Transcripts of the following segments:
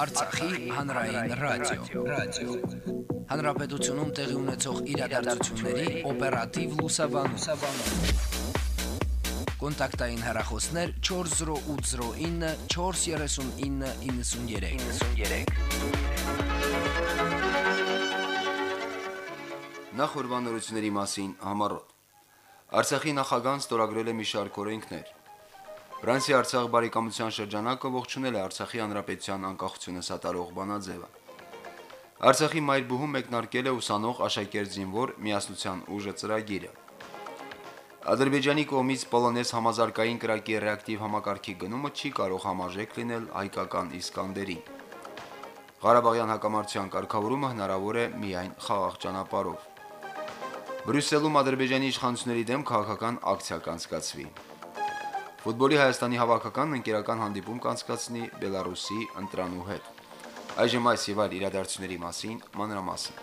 Արցախի հանրային ռադիո, ռադիո։ Հանրապետությունում տեղի ունեցող իրադարձությունների օպերատիվ լուսաբանում։ Կոնտակտային հեռախոսներ 40809 43993։ 93։ Նախորbanությունների մասին համառոտ։ Արցախի նախագահան ստորագրել է մի շարք օրենքներ։ Ֆրանսիա-Արցախ բարեկամության շրջանակը ողջունել է Արցախի հանրապետության անկախությունը սատարող բանաձևը։ Արցախի մայրբուհում մեկնարկել է ուսանող աշակերտ զինվոր միասնության ուժը ծրագիրը։ Ադրբեջանի կողմից Պոլոնես համազարգային կրակի ռեակտիվ համակարգի գնումը չի կարող համաժեք լինել հայկական Իսկանդերին։ Ղարաբաղյան հակամարտության կարգավորումը հնարավոր է միայն խաղաղ ճանապարհով։ Բրյուսելում Ադրբեջանի իշխանությունների դեմ քաղաքական ակցիա կանցկացվի։ Ֆուտբոլի Հայաստանի հավաքականն ընկերական հանդիպում կանցկացնի Բելարուսի ընտրանու հետ։ Այժմ այս եւ այլ իրադարձությունների մասին մանրամասն։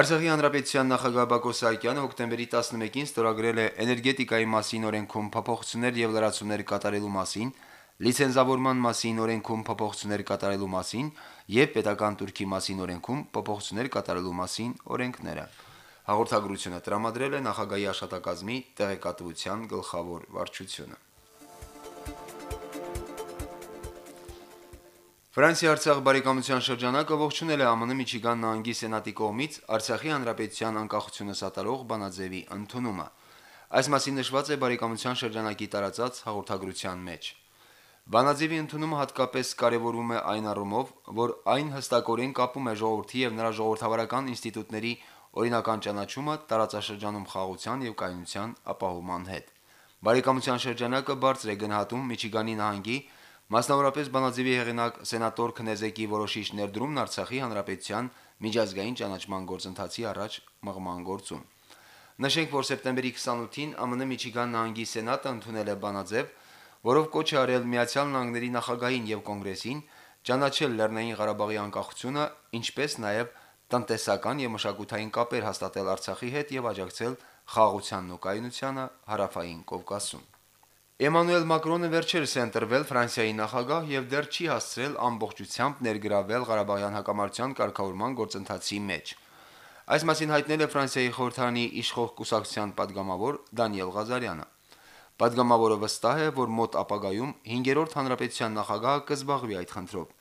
Արցախի հանրապետության նախագահ Բակո Սահակյանը հոկտեմբերի 11-ին ստորագրել է էներգետիկայի մասին օրենքում փոփոխություններ եւ լրացումներ կատարելու մասին, լիցենզավորման մասին օրենքում փոփոխություններ կատարելու մասին եւ պետական турքի մասին օրենքում փոփոխություններ կատարելու մասին օրենքները։ օրենք Հաղորդագրությունը տրամադրել է նախագահի աշտակազմի տեղեկատվության գլխավոր վարչությունը։ Ֆրանսիա-Արցախ բարեկամության շրջանակը ողջունել է ԱՄՆ Միչիգան նահանգի սենատի կողմից Արցախի հանրապետության անկախությունը սատարող բանաձևի ընդունումը։ Այս մասին նշված է բարեկամության շրջանակի տարածած հաղորդագրության մեջ։ Բանաձևի ընդունումը հատկապես կարևորում է այն առումով, որ այն հստակորեն կապում է ժողովրդի եւ նրա ժողովրդավարական ինստիտուտների օրինական ճանաչումը տարածաշրջանում խաղաղության եւ կայունության ապահովման հետ։ Բարեկամության շրջանակը բարձր է գնահատում Միչիգանի նահանգի Մասնավորապես բանաձևի հեղինակ սենատոր Քնեզեկի որոշիչ ներդրումն Արցախի հանրապետության միջազգային ճանաչման գործընթացի առաջ մղման գործում։ Նշենք, որ սեպտեմբերի 28-ին ԱՄՆ Միչիգան նահանգի սենատը ընդունել է բանաձև, որով կոչ է արել Միացյալ Նահանգների նախագահին եւ կոնգրեսին ճանաչել Լեռնային Ղարաբաղի անկախությունը, ինչպես նաեւ տնտեսական եւ մշակութային կապեր հաստատել Արցախի հետ եւ աջակցել խաղաղությանն ու կայունությանը հարավային Կովկասում։ Էմանուել Մակրոնը վերջերս է ընտրվել Ֆրանսիայի նախագահ եւ դեռ չի հասցրել ամբողջությամբ ներգրավել Ղարաբաղյան հակամարտության կարգավորման գործընթացի մեջ։ Այս մասին հայտնել է Ֆրանսիայի խորհրդարանի իշխող կուսակցության падգամավոր Դանիել Ղազարյանը։ Падգամավորը վստահ է, որ մոտ ապագայում 5-րդ հանրապետության նախագահը կզբաղվի այդ խնդրով։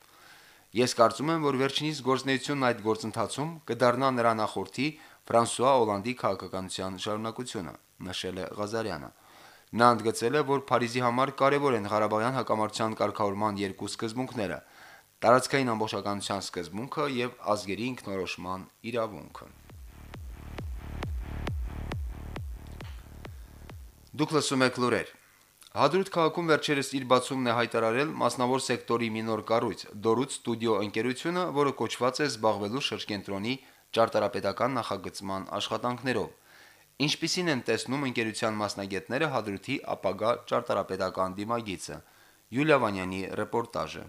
Ես կարծում եմ, որ վերջինիս գործնեությունն այդ գործընթացում կդառնա նրա նախորդի Ֆրանսուଆ Օլանդի քաղաքականության շարունակությունը, նշել է Ղազարյանը։ Նա ընդգծել է, որ Փարիզի համար կարևոր են Ղարաբաղյան հակամարտության կարգավորման երկու սկզբունքները՝ տարածքային ամբողջականության սկզբունքը եւ ազգերի ինքնորոշման իրավունքը։ Դուք լսում եք լուրեր։ Հադրուտ քաղաքում վերջերս իր բացումն է հայտարարել մասնավոր սեկտորի մի նոր կառույց՝ Դորուց ստուդիո ընկերությունը, որը կոչված է զբաղվելու շրջենտրոնի ճարտարապետական նախագծման աշխատանքներով։ Ինչպիսին են տեսնում ընկերության մասնագետները Հադրութի ապագա ճարտարապետական դիմագիծը։ Յուլիա Վանյանի ռեպորտաժը։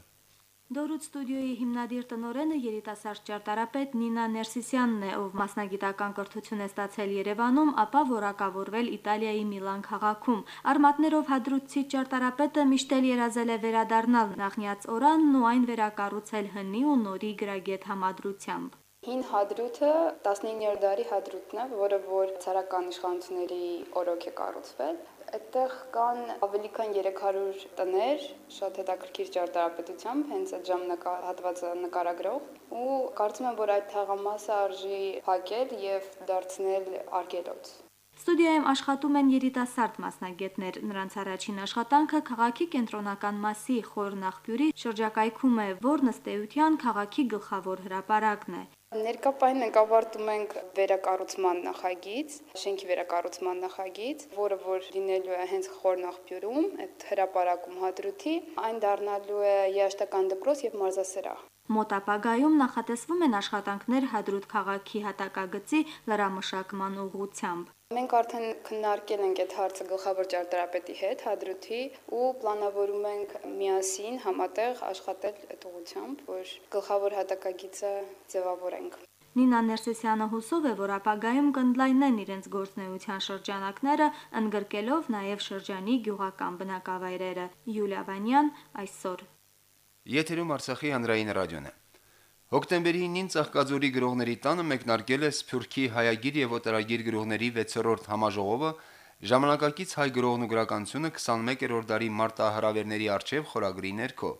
Դորուց ստուդիոյի հիմնադիր տնորենը երիտասարդ ճարտարապետ Նինա Ներսիսյանն է, ով մասնագիտական կրթություն է ստացել Երևանում, ապա որակավորվել Իտալիայի Միլան քաղաքում։ Արմատներով հադրութցի ճարտարապետը միշտ էլ երազել է վերադառնալ նախնյաց օրանն ու այն վերակառուցել հնի ու նորի գրագետ համադրությամբ։ Հին հադրութը 15-րդ դարի հադրութն է, որը որ ցարական իշխանությունների օրոք է կառուցվել։ Այդտեղ կան ավելի քան 300 տներ, շատ հետաքրքիր ճարտարապետությամբ, հենց այդ ժամանակահատվածը նկարագրող ու կարծում եմ, որ այդ թաղամասը արժի փակել եւ դարձնել արգելոց։ Ստուդիայում աշխատում են երիտասարդ մասնագետներ։ Նրանց առաջին աշխատանքը քաղաքի կենտրոնական մասի խորնախբյուրի շրջակայքում է, որն ըստ էության քաղաքի գլխավոր հրապարակն է։ Ներկապային մենք ավարտում ենք վերակառուցման նախագիծ, շենքի վերակառուցման նախագիծ, որը որ լինելու է հենց խորնախբյուրում, այդ հրապարակում հադրութի, այն դառնալու է երաշտական դպրոց եւ մարզասրահ։ Մոտ ապագայում նախատեսվում են աշխատանքներ Հադրութ քաղաքի հատակագծի լրամշակման ուղղությամբ։ Մենք արդեն քննարկել ենք այդ հարցը գլխավոր ճարտարապետի հետ Հադրութի ու պլանավորում ենք միասին համատեղ աշխատել այդ ուղղությամբ, որ գլխավոր հատակագիծը ձևավորենք։ Նինա Ներսեսյանը հուսով է, որ ապագայում կընդլայնեն իրենց գործնեության շրջանակները, ընդգրկելով նաև շրջանի գյուղական բնակավայրերը։ Յուլիա Վանյան այսօր Եթերում Արցախի հանրային ռադիոն է։ Հոկտեմբերի 9-ին Ծաղկաձորի գրողների տանը մեկնարկել է Սփյուռքի հայագիր եւ օտարագիր գրողների 6-րդ համաժողովը ժամանակակից հայ գրողն ու գրականությունը 21-րդ դարի մարտահրավերների արչեւ խորագրի ներքո։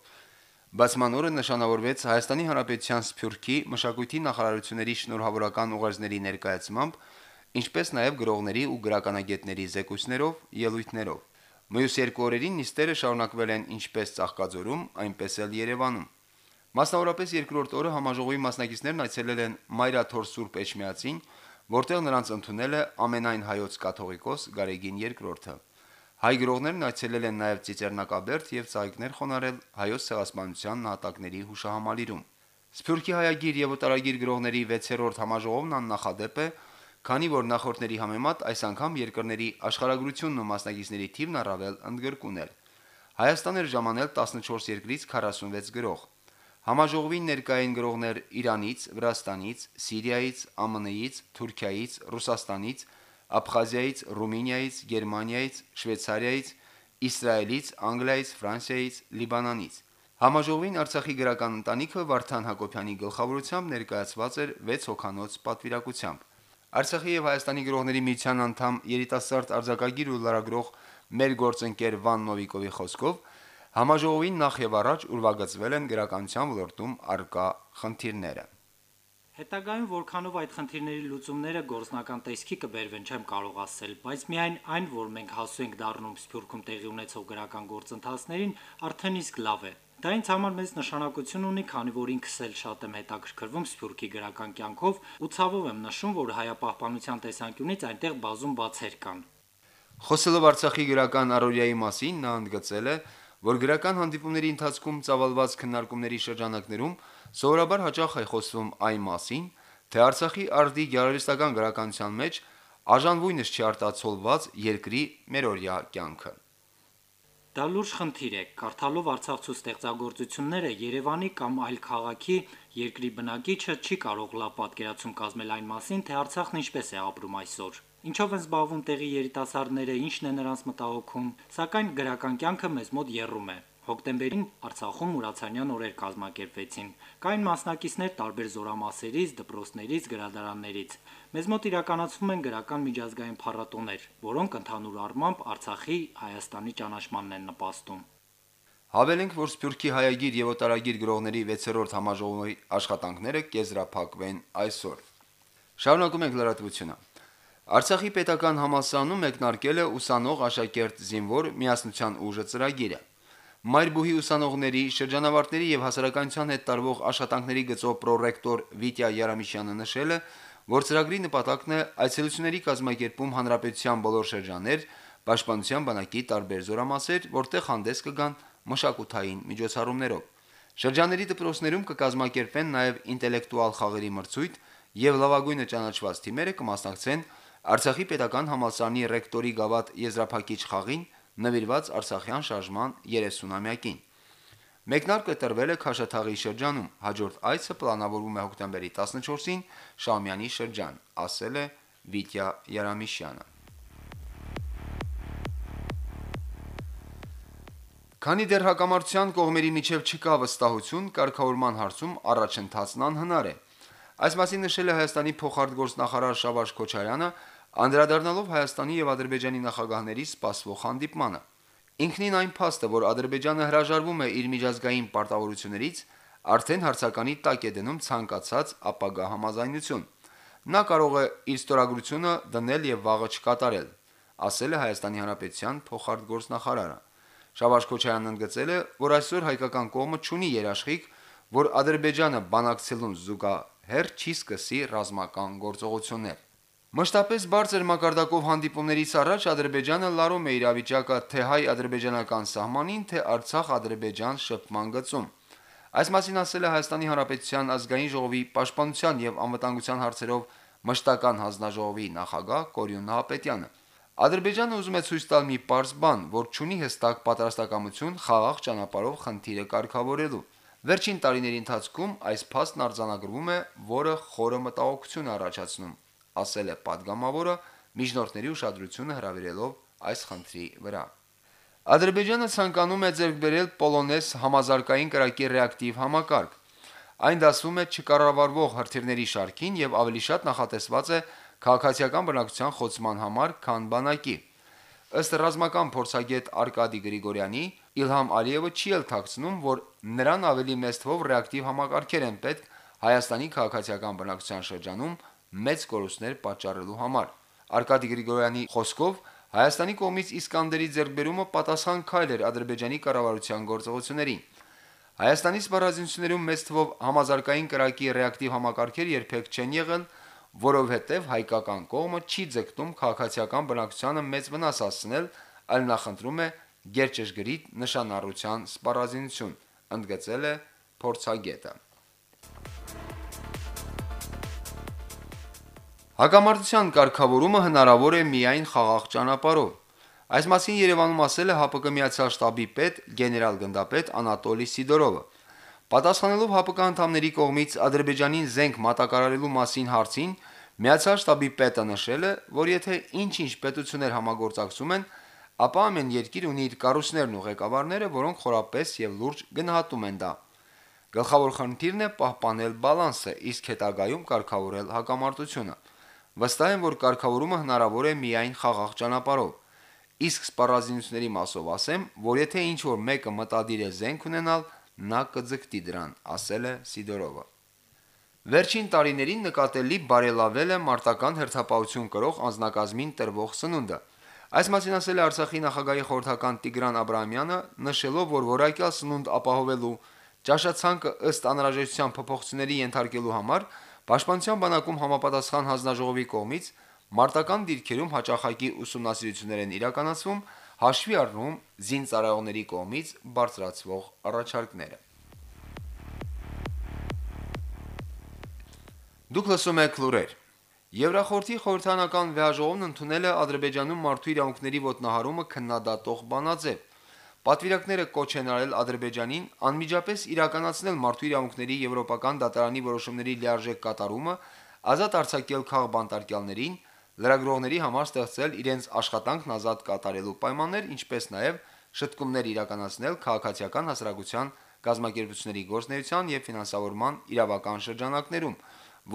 Բացման օրը նշանավորվեց Հայաստանի Հանրապետության Սփյուռքի մշակույթի նախարարությունների շնորհավորական ուղերձների ներկայացմամբ, ինչպես նաև գրողների ու գրականագետների զեկույցներով, ելույթներով։ Մյուս երկու օրերին նիստերը շարունակվել են ինչպես Ծաղկաձորում, այնպես էլ Երևանում։ Մասնավորապես երկրորդ օրը համաժողովի մասնակիցներն այցելել են Մայրաթոր Սուրբ Էջմիածին, որտեղ նրանց ընդունել է ամենայն հայոց կաթողիկոս Գարեգին II-ը։ Հայ գրողներն այցելել են նաև Ծիծեռնակաբերդ եւ ծաղիկներ խոնարել հայոց ցեղասպանության նահատակների հուշահամալիրում։ Սփյուռքի հայագիր եւ օտարագիր գրողների 6-րդ համաժողովն աննախադեպ է, քանի որ նախորդների համեմատ այս անգամ երկրների աշխարհագրությունն ու մասնակիցների թիվն առավել ընդգրկուն էր։ Հայաստան էր ժամանել 14 երկրից 46 գրող։ Համաժողովին ներկային գրողներ Իրանից, Վրաստանից, Սիրիայից, ԱՄՆ-ից, Թուրքիայից, Ռուսաստանից, Աբխազիայից, Ռումինիայից, Գերմանիայից, Շվեյցարիայից, Իսրայելից, Անգլիայից, Ֆրանսիայից, Լիբանանից։ Համաժողովին Արցախի գրական ընտանիքը Վարդան Հակոբյանի գլխավորությամբ ներկայացված էր 6 հոկանոց պատվիրակությամբ։ Արցախի եւ Հայաստանի գրողների միության անդամ երիտասարդ արձակագիր ու լրագրող մեր գործընկեր Վան Նովիկովի խոսքով Համաժողովին նախ եւ առաջ ուրվագծվել են գրականության ոլորտում արկա խնդիրները։ Հետագայում որքանով այդ խնդիրների լուծումները գործնական տեսքի կբերվեն չեմ կարող ասել, բայց միայն այն, որ մենք հասու ենք դառնում Սփյուռքում տեղի ունեցող գրական գործընթացներին, արդեն իսկ լավ է։ Դա ինձ համար մեծ նշանակություն ունի, քանի որ ինքս էլ շատ եմ հետաքրքրվում Սփյուռքի գրական կյանքով ու ցավով եմ նշում, որ հայապահպանության տեսանկյունից այնտեղ բազում բացեր կան։ Խոսելով Արցախի գրական առօրյայի մասին, նա ընդգծել է, որ գրական հանդիպումների ընթացքում ծավալված քննարկումների շրջանակներում սովորաբար հաճախ է խոսվում այն մասին, թե Արցախի արդի գեղարվեստական գրականության մեջ արժանվույնս չի արտացոլված երկրի մերօրյա կյանքը։ Դա լուրջ խնդիր է։ Կարդալով Արցախցու ստեղծագործությունները Երևանի կամ այլ քաղաքի երկրի բնակիչը չի կարող լավ պատկերացում կազմել այն մասին, թե Արցախն ինչպես է ապրում այսօր։ Ինչով են զբաղվում տեղի երիտասարդները, ինչն է նրանց մտահոգում, սակայն գրական կյանքը մեզ մոտ երում է։ Հոկտեմբերին Արցախում Մուրացանյան օրեր կազմակերպվեցին։ Կային մասնակիցներ տարբեր զորամասերից, դպրոցներից, գրադարաններից։ Մեզ մոտ իրականացվում են գրական միջազգային փառատոներ, որոնք ընդհանուր առմամբ Արցախի Հայաստանի ճանաչմանն են նպաստում։ Հավելենք, որ Սփյուռքի հայագիր եւ օտարագիր գրողների 6-րդ համաժողովի աշխատանքները կեզրափակվեն այսօր։ Շարունակում ենք լրատվությունը։ Արցախի պետական համալսարանում մեկնարկել է ուսանող աշակերտ զինվոր միասնության ուժը ծրագիրը։ Մայրբուհի ուսանողների, շրջանավարտների եւ հասարակայնության հետ տարվող աշխատանքների գծով պրոռեկտոր Վիտյա Յարամիշյանը նշել է, որ ծրագրի նպատակն է այցելությունների կազմակերպում հանրապետության բոլոր շրջաններ, պաշտպանության բանակի տարբեր զորամասեր, որտեղ հանդես կգան մշակութային միջոցառումներով։ Շրջանների դպրոցներում կկազմակերպվեն նաև ինտելեկտուալ խաղերի մրցույթ եւ լավագույնը ճանաչված թիմերը կմասնակցեն Արցախի պետական համալսարանի ռեկտորի գավաթ եզրափակիչ խաղին նվիրված Արցախյան շարժման 30-ամյակին։ Մեկնարկը տրվել է Քաշաթաղի շրջանում, հաջորդ այցը պլանավորվում է հոկտեմբերի 14-ին Շամյանի շրջան, ասել է Վիտյա Յարամիշյանը։ Քանի դեռ հակամարտության կողմերի միջև չկա վստահություն, կարգավորման հարցում առաջընթացն անհնար է։ Այս մասին նշել է Հայաստանի փոխարտգործնախարար Շավարժ Քոչարյանը, անդրադառնալով Հայաստանի եւ Ադրբեջանի նախագահների սպասվող հանդիպմանը։ Ինքնին այն փաստը, որ Ադրբեջանը հրաժարվում է իր միջազգային պարտավորություններից, արդեն հարցականի տակ է դնում ցանկացած ապագա համաձայնություն։ Նա կարող է իր ստորագրությունը դնել եւ վաղը չկատարել, ասել է Հայաստանի Հանրապետության փոխարտգործնախարարը։ Շավարժ Քոչարյանն ընդգծել է, որ այսօր հայկական կողմը ճունի երաշխիք, որ Ադրբեջանը բանակցելուն զուգահեռ չի սկսի ռազմական գործողություններ։ Մշտապես բարձր մակարդակով հանդիպումներից առաջ Ադրբեջանը լարում է իրավիճակը թե հայ-ադրբեջանական սահմանին, թե Արցախ-Ադրբեջան շփման գծում։ Այս մասին ասել է Հայաստանի Հանրապետության ազգային ժողովի պաշտպանության եւ անվտանգության հարցերով մշտական հանձնաժողովի նախագահ Կորյուն Նահապետյանը։ Ադրբեջանը ուզում է ցույց տալ մի པարզ բան, որ ճունի հստակ պատրաստակամություն խաղաղ ճանապարհով խնդիրը կարգավորելու։ Վերջին տարիների ընթացքում այս փաստն արձանագրվում է, որը խորը մտահոգություն առաջացնում, ասել է падգամավորը միջնորդների ուշադրությունը հրավիրելով այս խնդրի վրա։ Ադրբեջանը ցանկանում է ձեռք բերել Պոլոնես համազարգային կրակի ռեակտիվ համակարգ։ Այն դասվում է չկառավարվող հրթիռների շարքին եւ ավելի շատ նախատեսված է քաղաքացիական բնակության խոցման համար, քան բանակի։ Ըստ ռազմական փորձագետ Արկադի Գրիգորյանի, Իլհամ Ալիևը չի էլ ཐակցնում, որ նրան ավելի մեծ թվով ռեակտիվ համակարգեր են պետք Հայաստանի քաղաքացիական բնակության շրջանում, մեծ կորուստներ պատճառելու համար։ Արկադի Գրիգորյանի խոսքով Հայաստանի կողմից Իսկանդերի ձեռքբերումը պատասխան քայլ էր Ադրբեջանի կառավարության գործողություններին։ Հայաստանի սպառազինություններում մեծ թվով համազարգային կրակի ռեակտիվ համակարգեր երբեք չեն եղել, որովհետև հայկական կողմը չի ձգտում քաղաքացիական բնակչությանը մեծ վնաս հասցնել, այլ նախընտրում է գերճշգրիտ նշանառության սպառազինություն, ընդգծել է փորձագետը։ Հակամարտության կարգավորումը հնարավոր է միայն խաղաղ ճանապարհով։ Այս մասին Երևանում ասել է ՀԱՊԿ միացյալ շտաբի պետ գեներալ-գնդապետ Անատոլի Սիդորովը։ Պատասխանելով ՀԱՊԿ անդամների կողմից Ադրբեջանին զենք մատակարարելու մասին հարցին, միացյալ շտաբի պետը նշել է, որ եթե ինչ-ինչ պետություններ համագործակցում են, ապա ամեն երկիր ունի իր կառույցներն ու ղեկավարները, որոնք խորապես եւ լուրջ գնահատում են դա։ Գլխավոր խնդիրն է պահպանել բալանսը, իսկ հետագայում կարգավորել հակամարտությունը։ Վստահ եմ, որ կարգավորումը հնարավոր է միայն խաղաղ ճանապարհով։ Իսկ սպառազինությունների մասով ասեմ, որ եթե ինչ որ մեկը մտադիր է զենք ունենալ, նա կձգտի դրան, ասել է Սիդորովը։ Վերջին տարիներին նկատելի բարելավել է մարտական հերթապահություն կրող անznակազմին տրվող սնունդը։ Այս մասին ասել է Արցախի նախագահի խորհրդական Տիգրան Աբ รา մյանը, նշելով, որ որակյալ սնունդ ապահովելու ճաշացանկը ըստ անհրաժեշտության փոփոխությունների ենթարկելու համար Պաշտպանության բանակում համապատասխան հանձնաժողովի կողմից մարտական դիրքերում հաճախակի ուսումնասիրություններ են իրականացվում, հաշվի առնում զինծառայողների կողմից բարձրացվող առաջարկները։ Դուք լսում եք լուրեր։ Եվրախորհրդի խորհրդանական վեհաժողովն ընդունել է Ադրբեջանում մարդու իրավունքների ոտնահարումը քննադատող բանաձև։ Պատվիրակները կոչ են արել Ադրբեջանին անմիջապես իրականացնել մարդու իրավունքների եվրոպական դատարանի որոշումների լիարժեք կատարումը, ազատ արձակել քաղբանտարկյալներին, լրագրողների համար ստեղծել իրենց աշխատանքն ազատ կատարելու պայմաններ, ինչպես նաև շտկումներ իրականացնել քաղաքացիական հասարակության գազམ་ակերպությունների գործնեայության եւ ֆինանսավորման իրավական շրջանակներում,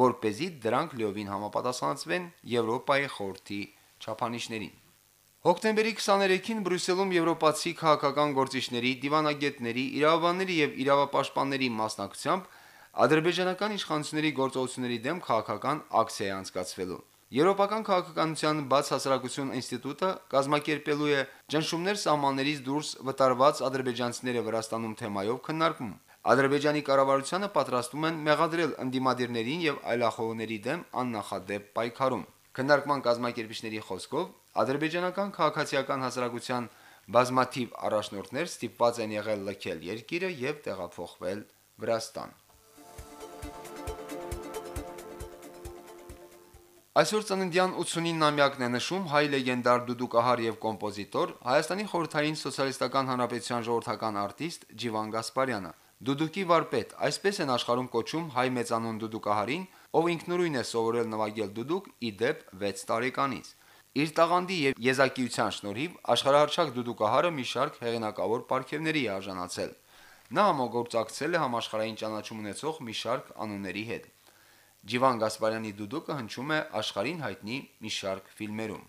որ เป զի դրանք լիովին համապատասխանեցվեն Եվրոպայի խորհրդի չափանիշներին։ Հոկտեմբերի 23-ին Բրյուսելում եվրոպացի քաղաքական գործիչների, դիվանագետների, իրավաբանների եւ իրավապաշտպանների մասնակցությամբ ադրբեջանական իշխանությունների գործողությունների դեմ քաղաքական ակցիա է անցկացվելու։ Եվրոպական քաղաքականության բաց հասարակություն ինստիտուտը կազմակերպելու է ճնշումներ սահմաններից դուրս վտարված ադրբեջանցիները Վրաստանում թեմայով քննարկում։ Ադրբեջանի կառավարությանը պատրաստում են մեղադրել ընդդիմադիրներին եւ այլախոհների դեմ աննախադեպ պայքարում։ Քննարկման կազմակերպիչների խոսքով ադրբեջանական քաղաքացիական հասարակության բազմաթիվ առաջնորդներ ստիպված են եղել լքել երկիրը եւ տեղափոխվել Վրաստան։ Այսօր ծննդյան 89-ամյակն է նշում հայ լեգենդար դուդուկահար եւ կոմպոզիտոր Հայաստանի խորհրդային սոցիալիստական հանրապետության ժողովրդական արտիստ Ջիվան Գասպարյանը։ Դուդուկի վարպետ, այսպես են աշխարհում կոչում հայ մեծանուն դուդուկահարին, ով ինքնուրույն է սովորել նվագել դուդուկ ի դեպ 6 տարեկանից։ Իր տաղանդի եւ եզակիության շնորհիվ աշխարհահռչակ դուդուկահարը մի շարք հեղինակավոր պարգևների է արժանացել։ Նա համագործակցել է համաշխարհային ճանաչում ունեցող մի շարք անունների հետ։ Ջիվան Գասպարյանի դուդուկը հնչում է աշխարհին հայտնի մի շարք ֆիլմերում։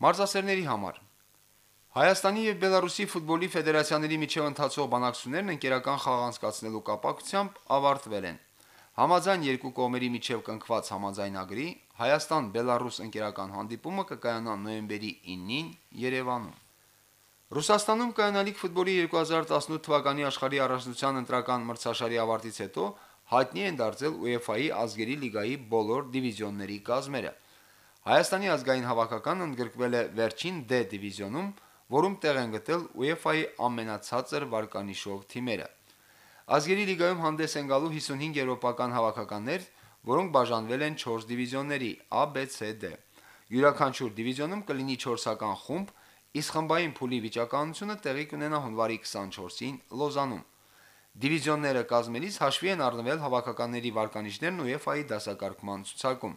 Մարզասերների համար. Հայաստանի եւ Բելարուսի ֆուտբոլի ֆեդերացիաների միջև ընթացող բանակցություններն ընկերական խաղ անցկացնելու կապակցությամբ ավարտվել են։ Համաձայն երկու կողմերի միջև կնքված համաձայնագրի Հայաստան-Բելարուս ընկերական հանդիպումը կկայանա նոյեմբերի 9-ին Երևանում։ Ռուսաստանում կայանալիք ֆուտբոլի 2018 թվականի աշխարհի առաջնության ընտրական մրցաշարի ավարտից հետո հայտնի են դարձել UEFA-ի ազգերի լիգայի բոլոր դիվիզիոնների կազմերը։ Հայաստանի ազգային հավաքականն ընդգրկվել է վերջին D դիվիզիոնում, որում տեղ են գտել UEFA-ի ամենացածր վարկանիշով թիմերը։ Ազգերի լիգայում հանդես են գալու 55 եվրոպական հավաքականներ, որոնք բաժանվել են 4 դիվիզիոնների A, B, C, D։ Յուրաքանչյուր դիվիզիոնում կլինի 4-ական խումբ, իսկ խմբային փուլի վիճակահանությունը տեղի կունենա հունվարի 24-ին Լոզանում։ Դիվիզիոնները կազմելիս հաշվի են առնվել հավաքականների վարկանիշներն UEFA-ի դասակարգման ցուցակում։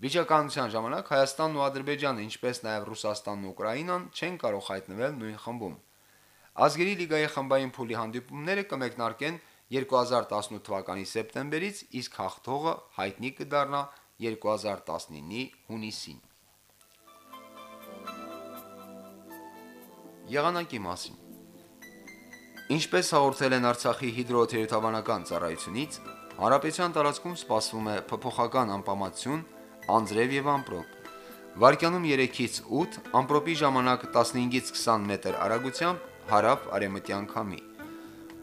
Վիճակահանության ժամանակ Հայաստանն ու Ադրբեջանը, ինչպես նաև Ռուսաստանն ու Ուկրաինան չեն կարող հայտնվել նույն խմբում։ Ազգերի լիգայի խմբային փուլի հանդիպումները կմեկնարկեն 2018 թվականի սեպտեմբերից, իսկ հաղթողը հայտնի կդառնա 2019-ի հունիսին։ Եղանակի մասին. Ինչպես հաղորդել են Արցախի հիդրոթերապևտաբանական ծառայությունից, հարաբեցյան տարածքում սպասվում է փոփոխական անպամատություն, անձրև եւ ամպրոպ։ Վարկյանում 3-ից 8, ամպրոպի ժամանակ 15-ից 20 մետր արագությամբ հարավ արևմտյան քամի։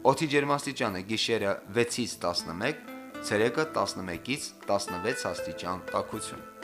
Օդի ջերմաստիճանը՝ գիշերը 6-ից 11, ցերեկը 11-ից 16 աստիճան տաքություն։